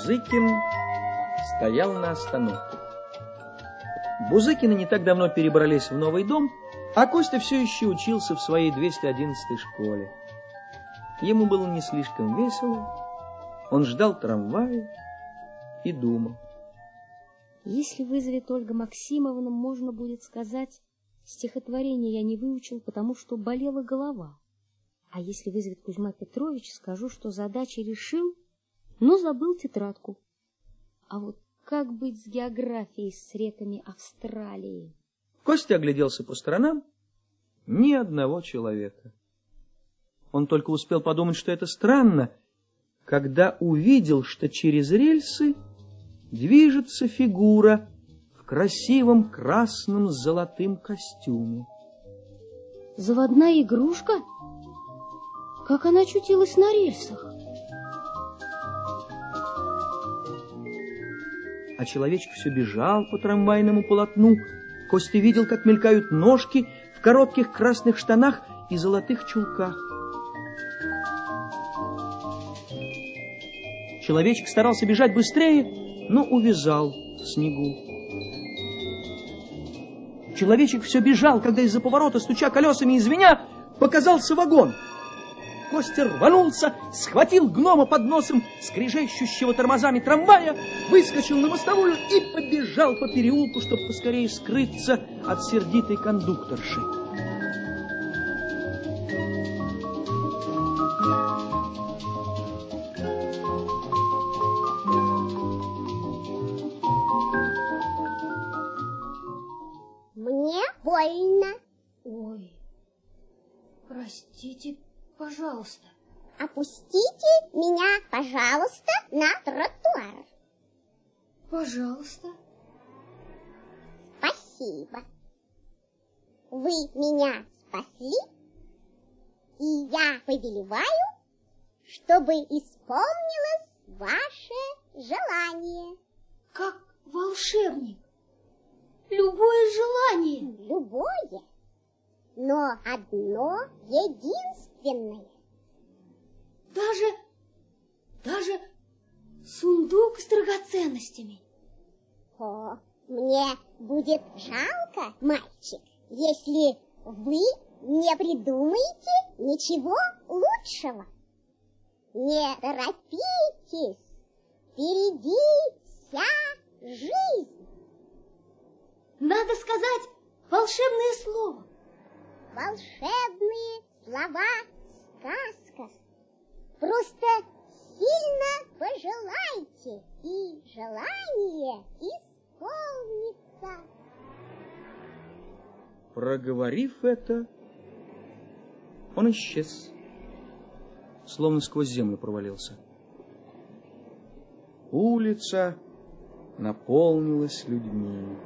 Бузыкин стоял на остановке. Бузыкины не так давно перебрались в новый дом, а Костя все еще учился в своей 211 школе. Ему было не слишком весело, он ждал трамвая и думал. Если вызовет Ольга Максимовна, можно будет сказать, стихотворение я не выучил, потому что болела голова. А если вызовет Кузьма Петрович, скажу, что задачи решил, но забыл тетрадку. А вот как быть с географией, с реками Австралии? Костя огляделся по сторонам. Ни одного человека. Он только успел подумать, что это странно, когда увидел, что через рельсы движется фигура в красивом красном с золотым костюме. Заводная игрушка? Как она очутилась на рельсах? А человечек все бежал по трамвайному полотну. Костя видел, как мелькают ножки в коротких красных штанах и золотых чулках. Человечек старался бежать быстрее, но увязал в снегу. Человечек все бежал, когда из-за поворота, стуча колесами и звеня, показался вагон — Костя рванулся, схватил гнома под носом скрежещущего тормозами трамвая, выскочил на мостовую и побежал по переулку, чтобы поскорее скрыться от сердитой кондукторши. Пожалуйста. Опустите меня, пожалуйста, на тротуар. Пожалуйста. Спасибо. Вы меня спасли, и я повелеваю, чтобы исполнилось ваше желание. Как волшебник. Любое желание. Любое, но одно единственное. Даже, даже сундук с драгоценностями. О, мне будет жалко, мальчик, если вы не придумаете ничего лучшего. Не торопитесь, впереди вся жизнь. Надо сказать волшебное слово. Волшебные слова в сказках. Просто сильно пожелайте, и желание исполнится. Проговорив это, он исчез, словно сквозь землю провалился. Улица наполнилась людьми.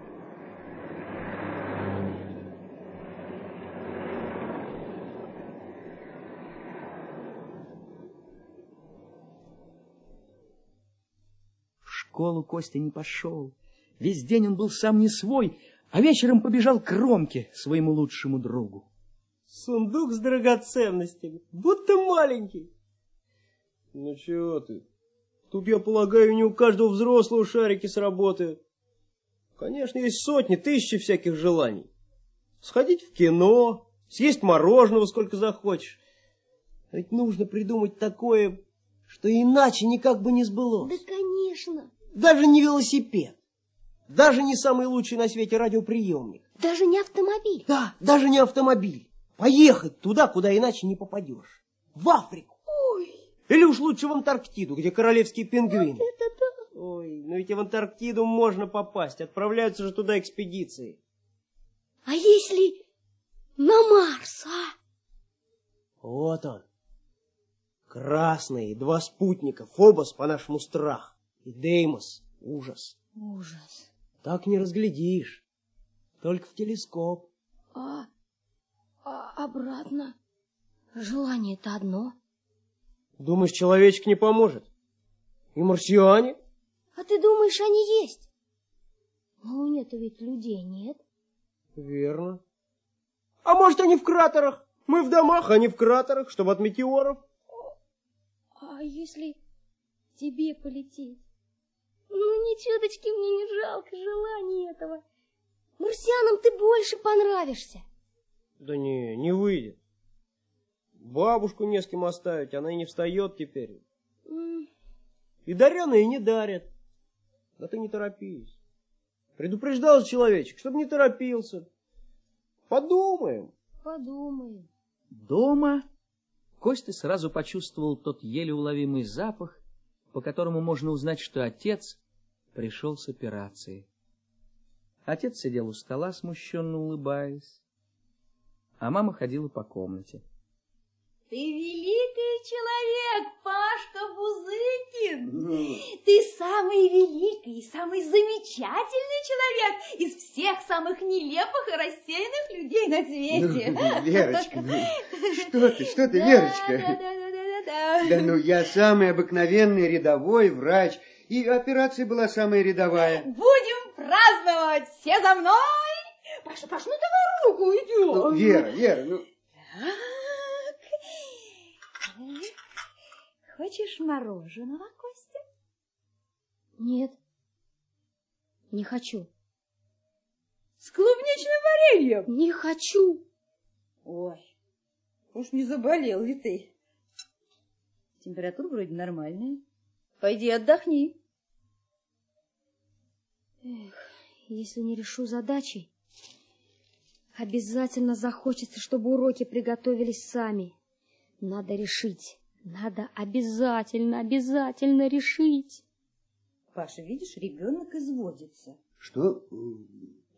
Школу Костя не пошел. Весь день он был сам не свой, а вечером побежал к Ромке, своему лучшему другу. Сундук с драгоценностями, будто маленький. Ну чего ты? Тут, я полагаю, не у каждого взрослого шарики сработают. Конечно, есть сотни, тысячи всяких желаний. Сходить в кино, съесть мороженого сколько захочешь. Ведь нужно придумать такое, что иначе никак бы не сбылось. Да, конечно. Даже не велосипед. Даже не самый лучший на свете радиоприемник. Даже не автомобиль. Да, даже не автомобиль. Поехать туда, куда иначе не попадешь. В Африку. Ой, Или уж лучше в Антарктиду, где королевские пингвины. это да. Ой, но ведь и в Антарктиду можно попасть. Отправляются же туда экспедиции. А если на Марс, а? Вот он. Красный, два спутника. Фобос, по-нашему, страх. И Деймос, ужас. Ужас. Так не разглядишь. Только в телескоп. А, а обратно? Желание-то одно. Думаешь, человечек не поможет? И марсиане? А ты думаешь, они есть? На Луне-то ведь людей нет. Верно. А может, они в кратерах? Мы в домах, они в кратерах, чтобы от метеоров. А если тебе полететь. Ну, ни чуточки мне не жалко желания этого. Марсианам ты больше понравишься. Да не, не выйдет. Бабушку не с кем оставить, она и не встает теперь. М, И дареные не дарят. Да ты не торопись. Предупреждал человечек, чтобы не торопился. Подумаем. Подумаем. Дома Костя сразу почувствовал тот еле уловимый запах, по которому можно узнать, что отец пришел с операции. Отец сидел у стола, смущенно улыбаясь, а мама ходила по комнате. Ты великий человек, Пашка Бузыкин. Ты самый великий и самый замечательный человек из всех самых нелепых и рассеянных людей на свете. Ну, Верочка, ну, что ты, что ты, Да, Верочка? Да, да, да, да, да. Да ну, я самый обыкновенный рядовой врач, и операция была самая рядовая. Будем праздновать. Все за мной. Паша, Паша, ну давай руку идем. Ну, Вера, Вера, ну, Так. Хочешь мороженого, Костя? Нет, не хочу. С клубничным вареньем. Не хочу. Ой, уж не заболел ли ты? Температура вроде нормальная. Пойди отдохни. Если не решу задачи, обязательно захочется, чтобы уроки приготовились сами. Надо решить. Надо обязательно, обязательно решить. Паша, видишь, ребенок изводится. что?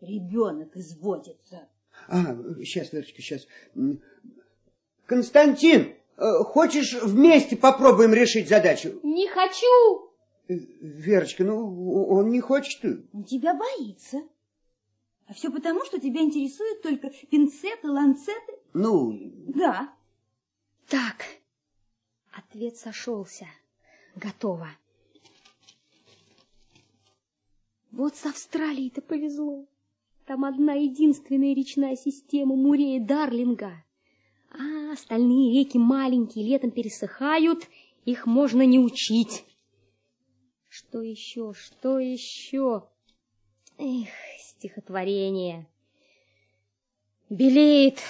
Ребенок изводится. А, сейчас, Верочка, сейчас. Константин, э, хочешь вместе попробуем решить задачу? Не хочу! Верочка, ну, он не хочет. Он тебя боится. А все потому, что тебя интересуют только пинцеты, ланцеты. Ну, Да. Так, ответ сошелся. Готово. Вот с Австралией-то повезло. Там одна единственная речная система Мурея Дарлинга. А остальные реки маленькие, летом пересыхают, их можно не учить. Что еще, что еще? Эх, стихотворение. Белеет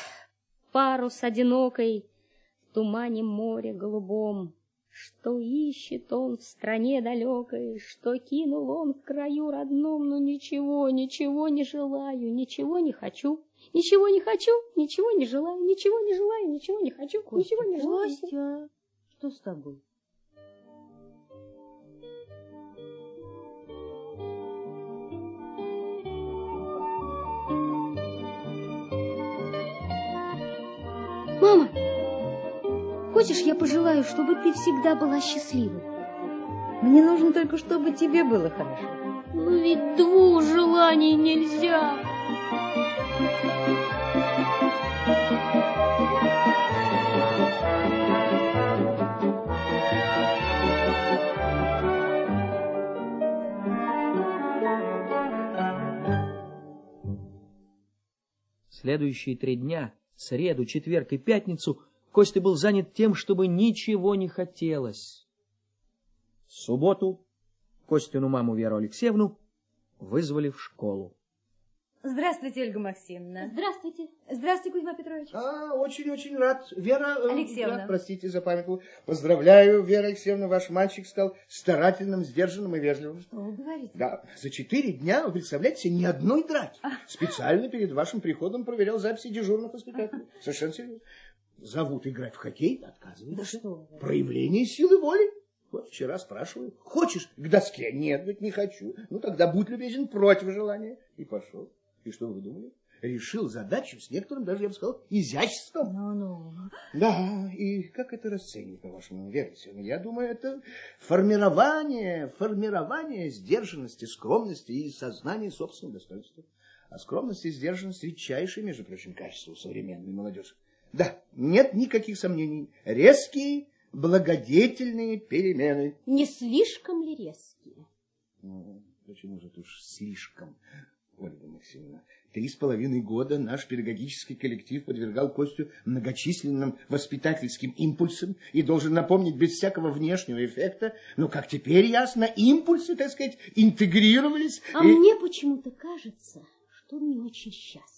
парус одинокой в тумане моря голубом. Что ищет он в стране далекой, что кинул он в краю родном, но ничего, ничего не желаю, ничего не хочу, ничего не хочу, ничего не желаю, ничего не желаю, ничего не хочу, ничего не желаю. Костя, что с тобой? Хочешь, я пожелаю, чтобы ты всегда была счастливой? Мне нужно только, чтобы тебе было хорошо. Но ведь двух желаний нельзя. Следующие три дня, среду, четверг и пятницу, Костя был занят тем, чтобы ничего не хотелось. В субботу Костину маму Веру Алексеевну вызвали в школу. Здравствуйте, Ольга Максимовна. Здравствуйте. Здравствуйте, Кузьма Петрович. А, очень-очень рад. Вера... э, Алексеевна. да, простите за памятку. Поздравляю, Вера Алексеевна, ваш мальчик стал старательным, сдержанным и вежливым. Что вы говорите? Да, за четыре дня, вы представляете себе, ни одной драки. Специально перед вашим приходом проверял записи дежурных воспитателей. Совершенно серьезно. Зовут играть в хоккей, отказывается. Да что. Проявление силы воли. Вот вчера спрашиваю, хочешь к доске? Нет, говорит, не хочу. Ну тогда будь любезен против желания. И пошел. И что вы думали? Решил задачу с некоторым, даже я бы сказал, изяществом. Ну-ну. Да, и как это расценивать, по-вашему, Алексеевна? Я думаю, это формирование, формирование сдержанности, скромности и сознания собственного достоинства. А скромность и сдержанность – редчайшие, между прочим, качества у современной молодежи. Да, нет никаких сомнений. Резкие, благодетельные перемены. Не слишком ли резкие? Ну, почему же это уж слишком, Ольга Максимовна? Три с половиной года наш педагогический коллектив подвергал Костю многочисленным воспитательским импульсам и должен напомнить без всякого внешнего эффекта, но, как теперь ясно, импульсы, так сказать, интегрировались. А и... мне почему-то кажется, что он не очень счастлив.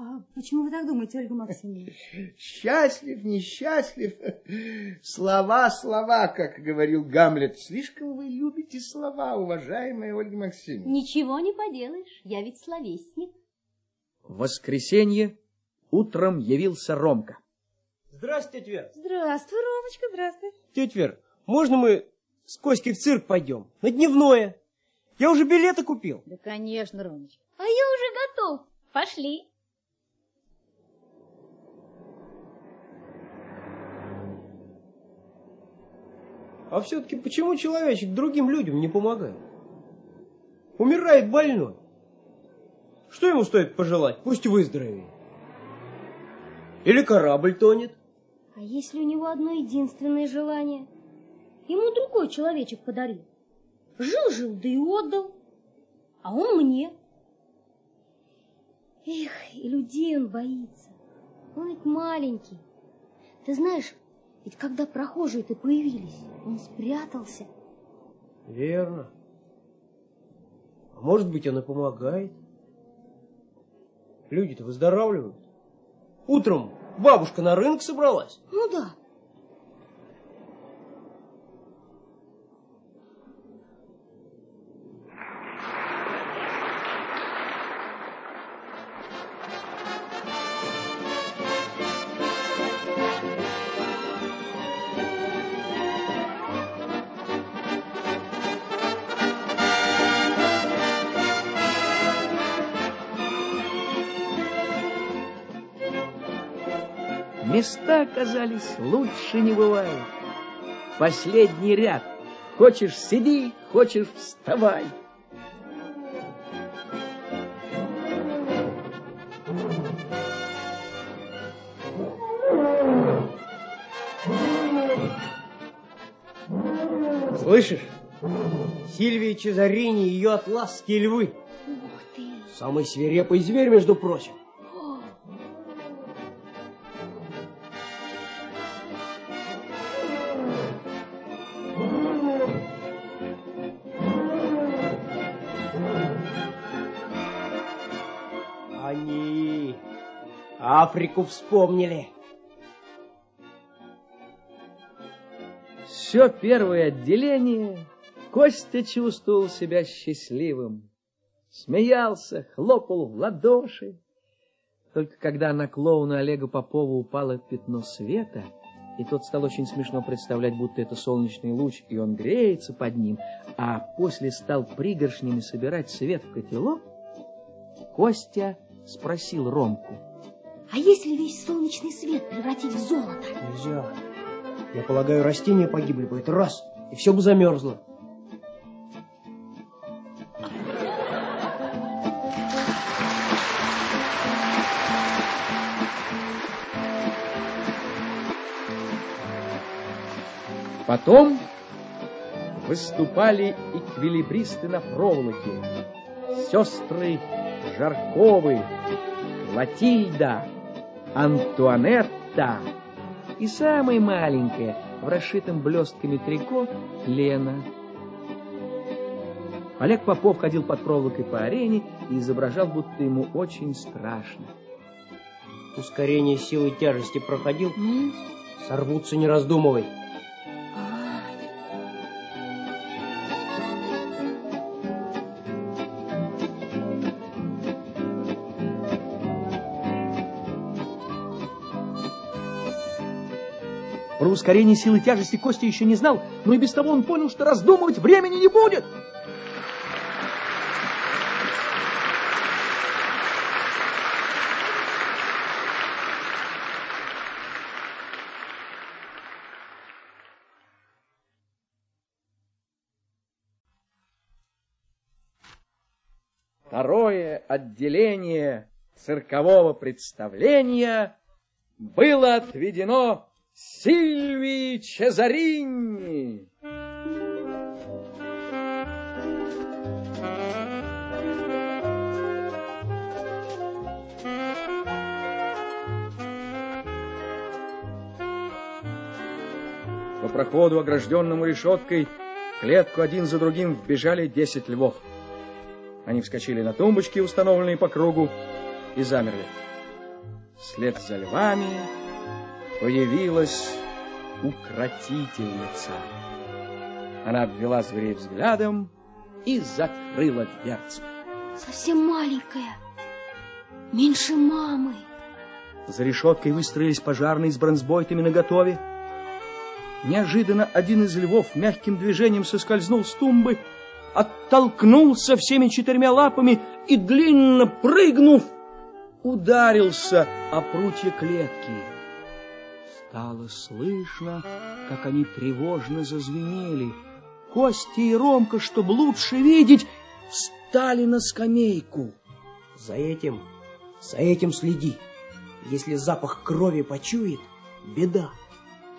А почему вы так думаете, Ольга Максимовна? Счастлив, несчастлив. Слова, слова, как говорил Гамлет. Слишком вы любите слова, уважаемая Ольга Максимовна. Ничего не поделаешь, я ведь словесник. В воскресенье утром явился Ромка. Здравствуйте, тетя Вера. Здравствуй, Ромочка, здравствуй. Тетя Вера, можно мы с Коськой в цирк пойдем? На дневное. Я уже билеты купил. Да, конечно, Ромочка. А я уже готов. Пошли. А все-таки почему человечек другим людям не помогает? Умирает больной. Что ему стоит пожелать? Пусть выздоровеет. Или корабль тонет. А если у него одно единственное желание? Ему другой человечек подарил. Жил-жил, да и отдал. А он мне. Эх, и людей он боится. Он ведь маленький. Ты знаешь, ведь когда прохожие-то появились, он спрятался. Верно. А может быть, она помогает? Люди-то выздоравливают. Утром бабушка на рынок собралась. Ну да. Лучше не бывает. Последний ряд. Хочешь сиди, хочешь вставай. Слышишь? Сильвия Чезарини и ее атласские львы. Ух ты. Самый свирепый зверь, между прочим. Африку вспомнили. Все первое отделение Костя чувствовал себя счастливым. Смеялся, хлопал в ладоши. Только когда на клоуна Олега Попова упало пятно света, и тот стал очень смешно представлять, будто это солнечный луч, и он греется под ним, а после стал пригоршнями собирать свет в котелок, Костя спросил Ромку. А если весь солнечный свет превратить в золото? Нельзя. Я полагаю, растения погибли бы. Это раз. И все бы замерзло. Потом выступали эквилибристы на проволоке, сестры Жарковы, Клотильда, Антуанетта и самая маленькая в расшитом блестками трико Лена. Олег Попов ходил под проволокой по арене и изображал, будто ему очень страшно. Ускорение силы тяжести проходил. Сорвутся, не раздумывай. Про ускорение силы тяжести Костя еще не знал, но и без того он понял, что раздумывать времени не будет. Второе отделение циркового представления было отведено Сильвии Чезарини. По проходу, огражденному решеткой, клетку один за другим вбежали десять львов. Они вскочили на тумбочки, установленные по кругу, и замерли. Вслед за львами появилась укротительница. Она обвела зверей взглядом и закрыла дверцу. Совсем маленькая, меньше мамы. За решеткой выстроились пожарные с бронзбойтами наготове. Неожиданно один из львов мягким движением соскользнул с тумбы, оттолкнулся всеми четырьмя лапами и, длинно прыгнув, ударился о прутья клетки. Стало слышно, как они тревожно зазвенели. Костя и Ромка, чтобы лучше видеть, встали на скамейку. За этим, за этим следи. Если запах крови почует, беда.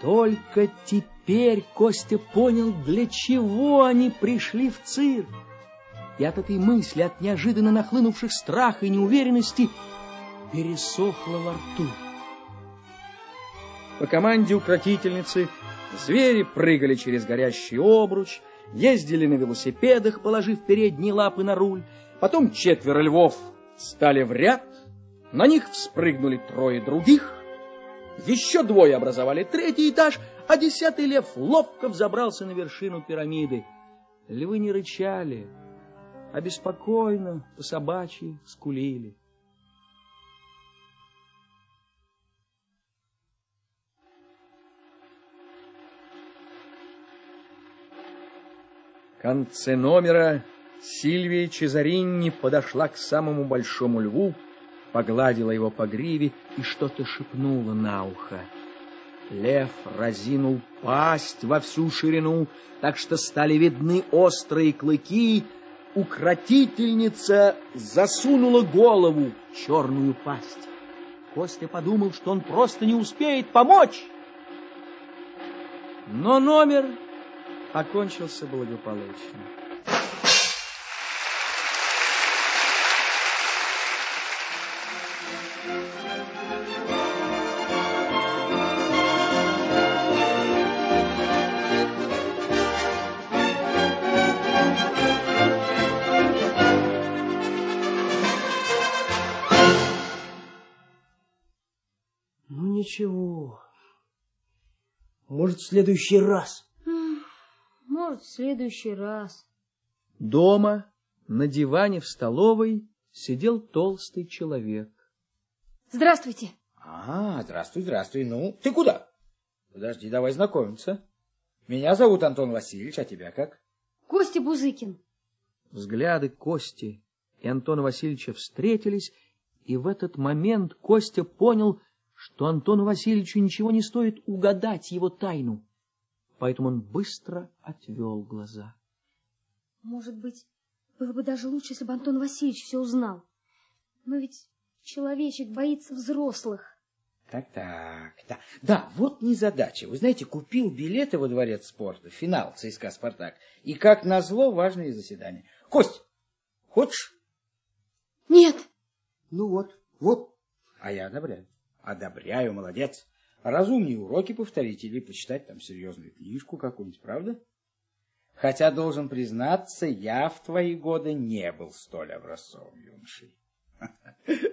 Только теперь Костя понял, для чего они пришли в цирк. И от этой мысли, от неожиданно нахлынувших страха и неуверенности, пересохло во рту. По команде укротительницы звери прыгали через горящий обруч, ездили на велосипедах, положив передние лапы на руль. Потом четверо львов стали в ряд, на них вспрыгнули трое других, еще двое образовали третий этаж, а десятый лев ловко взобрался на вершину пирамиды. Львы не рычали, а беспокойно, по собачьи, скулили. Конце номера Сильвия Чезаринни подошла к самому большому льву, погладила его по гриве и что-то шепнула на ухо. Лев разинул пасть во всю ширину, так что стали видны острые клыки. Укротительница засунула голову в черную пасть. Костя подумал, что он просто не успеет помочь. Но номер окончился благополучно. Ну ничего. Может, в следующий раз. Может, в следующий раз. Дома, на диване в столовой, сидел толстый человек. Здравствуйте. А, здравствуй, здравствуй. Ну, ты куда? Подожди, давай знакомиться. Меня зовут Антон Васильевич, а тебя как? Костя Бузыкин. Взгляды Кости и Антона Васильевича встретились, и в этот момент Костя понял, что Антону Васильевичу ничего не стоит угадать его тайну. Поэтому он быстро отвел глаза. Может быть, было бы даже лучше, если бы Антон Васильевич все узнал. Но ведь человечек боится взрослых. Так, так, да. Да, вот незадача. Вы знаете, купил билеты во дворец спорта, финал ЦСКА «Спартак», и, как назло, важные заседания. Кость, хочешь? Нет. Ну вот, вот. А я одобряю. Одобряю, молодец. Разумнее уроки повторить или почитать там серьезную книжку какую-нибудь, правда? Хотя, должен признаться, я в твои годы не был столь образцовым юношей.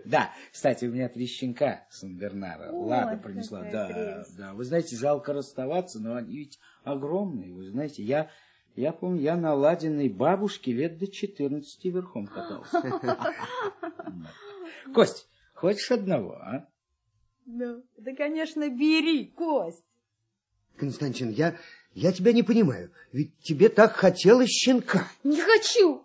Да, кстати, у меня три щенка Сан-Бернара. Лада принесла. Да, да. Вы знаете, жалко расставаться, но они ведь огромные. Вы знаете, я, я помню, я на ладиной бабушке лет до 14 верхом катался. Кость, хочешь одного, а? Ну, да, конечно, бери, Кость. Константин, я, я тебя не понимаю. Ведь тебе так хотелось щенка. Не хочу.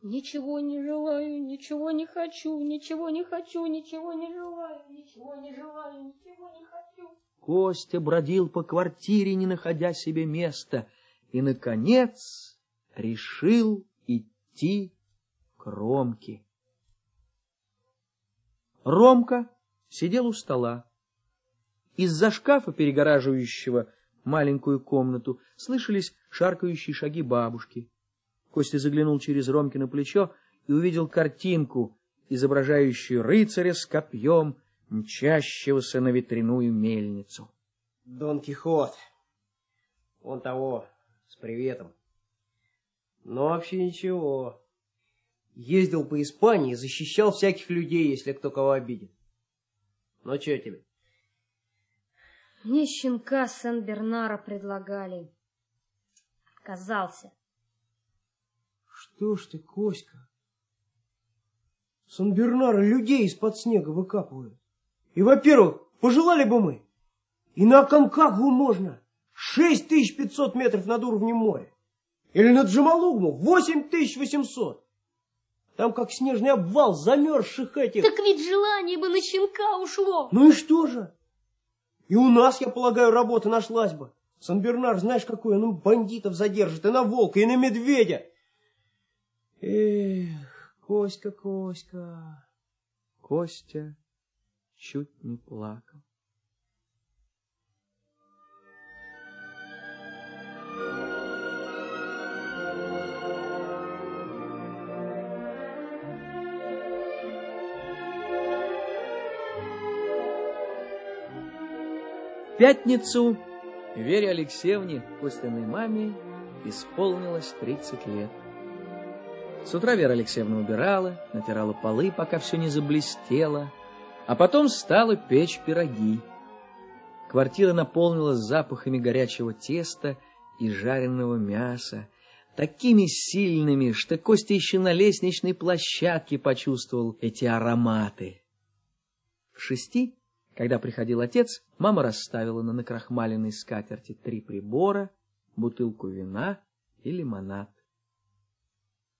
Ничего не желаю, ничего не хочу, ничего не хочу, ничего не желаю, ничего не желаю, ничего не хочу. Костя бродил по квартире, не находя себе места, и, наконец, решил идти к Ромке. Ромка сидел у стола. Из-за шкафа, перегораживающего маленькую комнату, слышались шаркающие шаги бабушки. Костя заглянул через Ромкино плечо и увидел картинку, изображающую рыцаря с копьем, мчащегося на ветряную мельницу. Дон Кихот. Он того, с приветом. Но вообще ничего. Ездил по Испании, защищал всяких людей, если кто кого обидит. Ну, что тебе? Мне щенка Сен-Бернара предлагали. Отказался. Что ж ты, Коська? Сан-Бернара людей из-под снега выкапывают. И, во-первых, пожелали бы мы, и на Конкагву можно. 6500 метров над уровнем моря. Или на Джамалугму 8800. Там как снежный обвал замерзших этих. Так ведь желание бы на щенка ушло. Ну и что же? И у нас, я полагаю, работа нашлась бы. Сан-Бернар, знаешь, какой он бандитов задержит, и на волка, и на медведя. Эх, Коська, Коська. Костя чуть не плакал. Пятницу Вере Алексеевне, Костиной маме, исполнилось 30 лет. С утра Вера Алексеевна убирала, натирала полы, пока все не заблестело, а потом стала печь пироги. Квартира наполнилась запахами горячего теста и жареного мяса, такими сильными, что Костя еще на лестничной площадке почувствовал эти ароматы. В шести когда приходил отец, мама расставила на накрахмаленной скатерти три прибора, бутылку вина и лимонад.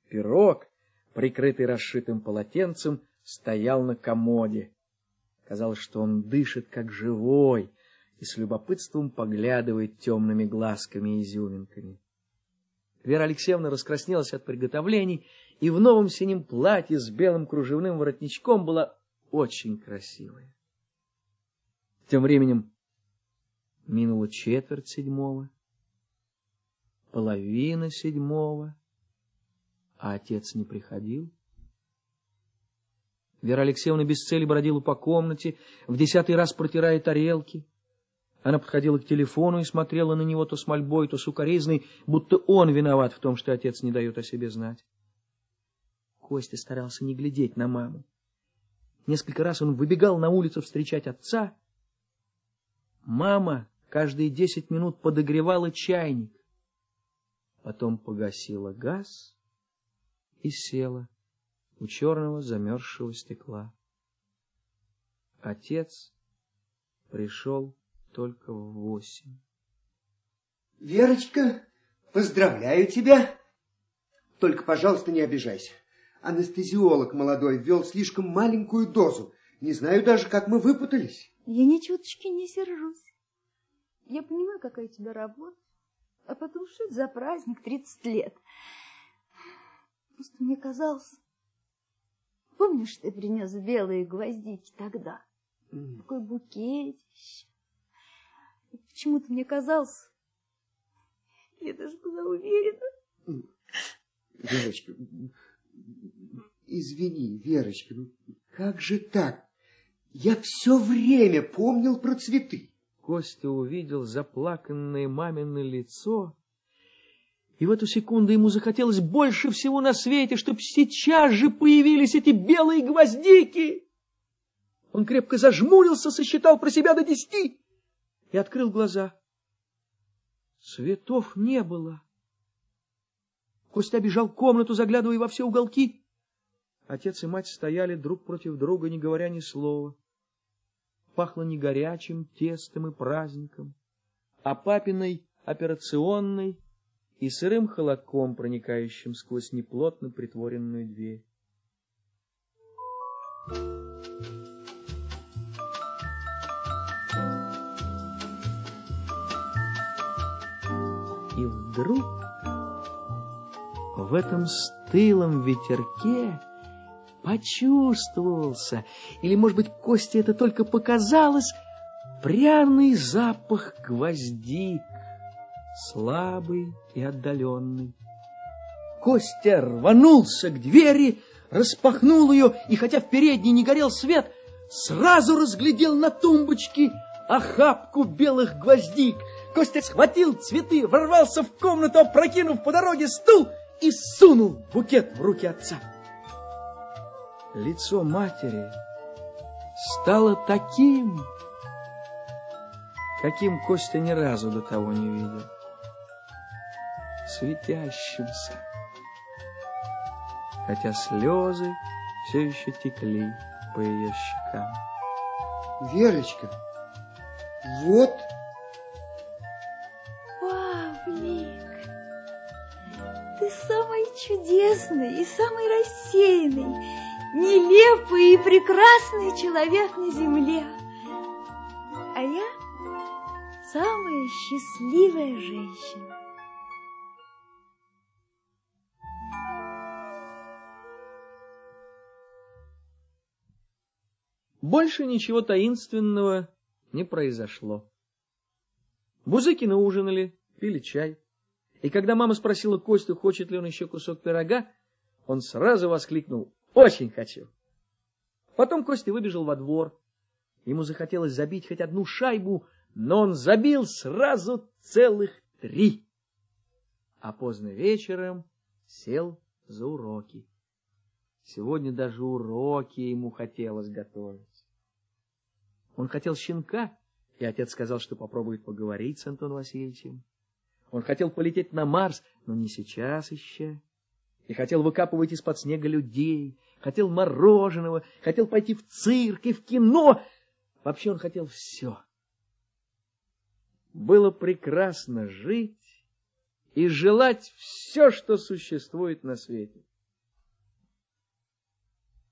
Пирог, прикрытый расшитым полотенцем, стоял на комоде. Казалось, что он дышит, как живой, и с любопытством поглядывает темными глазками и изюминками. Вера Алексеевна раскраснелась от приготовлений и в новом синем платье с белым кружевным воротничком была очень красивая. Тем временем минула четверть седьмого, половина седьмого, а отец не приходил. Вера Алексеевна без цели бродила по комнате, в десятый раз протирая тарелки. Она подходила к телефону и смотрела на него то с мольбой, то с укоризной, будто он виноват в том, что отец не дает о себе знать. Костя старался не глядеть на маму. Несколько раз он выбегал на улицу встречать отца, Мама каждые десять минут подогревала чайник, потом погасила газ и села у черного замерзшего стекла. Отец пришел только в восемь. Верочка, поздравляю тебя. Только, пожалуйста, не обижайся. Анестезиолог молодой ввел слишком маленькую дозу. Не знаю даже, как мы выпутались. Я ни чуточки не сержусь. Я понимаю, какая у тебя работа. А потом, что это за праздник 30 лет? Просто мне казалось... Помнишь, ты принес белые гвоздики тогда? Mm. Такой букетище. Почему-то мне казалось... Я даже была уверена. Верочка, извини, Верочка, ну как же так? Я все время помнил про цветы. Костя увидел заплаканное мамино лицо, и в эту секунду ему захотелось больше всего на свете, чтобы сейчас же появились эти белые гвоздики. Он крепко зажмурился, сосчитал про себя до десяти и открыл глаза. Цветов не было. Костя обежал комнату, заглядывая во все уголки. Отец и мать стояли друг против друга, не говоря ни слова. Пахло не горячим тестом и праздником, а папиной операционной и сырым холодком, проникающим сквозь неплотно притворенную дверь. И вдруг в этом стылом ветерке почувствовался, или, может быть, Косте это только показалось, пряный запах гвоздик, слабый и отдаленный. Костя рванулся к двери, распахнул ее, и хотя в передней не горел свет, сразу разглядел на тумбочке охапку белых гвоздик. Костя схватил цветы, ворвался в комнату, опрокинув по дороге стул и сунул букет в руки отца. Лицо матери стало таким, каким Костя ни разу до того не видел. Светящимся, хотя слезы все еще текли по ее щекам. Верочка, вот... Павлик, ты самый чудесный и самый рассеянный, нелепый и прекрасный человек на земле. А я самая счастливая женщина. Больше ничего таинственного не произошло. Бузыкины ужинали, пили чай. И когда мама спросила Костю, хочет ли он еще кусок пирога, он сразу воскликнул «Очень хочу!». Потом Костя выбежал во двор. Ему захотелось забить хоть одну шайбу, но он забил сразу целых три. А поздно вечером сел за уроки. Сегодня даже уроки ему хотелось готовить. Он хотел щенка, и отец сказал, что попробует поговорить с Антоном Васильевичем. Он хотел полететь на Марс, но не сейчас еще. И хотел выкапывать из-под снега людей, хотел мороженого, хотел пойти в цирк и в кино. Вообще он хотел все. Было прекрасно жить и желать все, что существует на свете.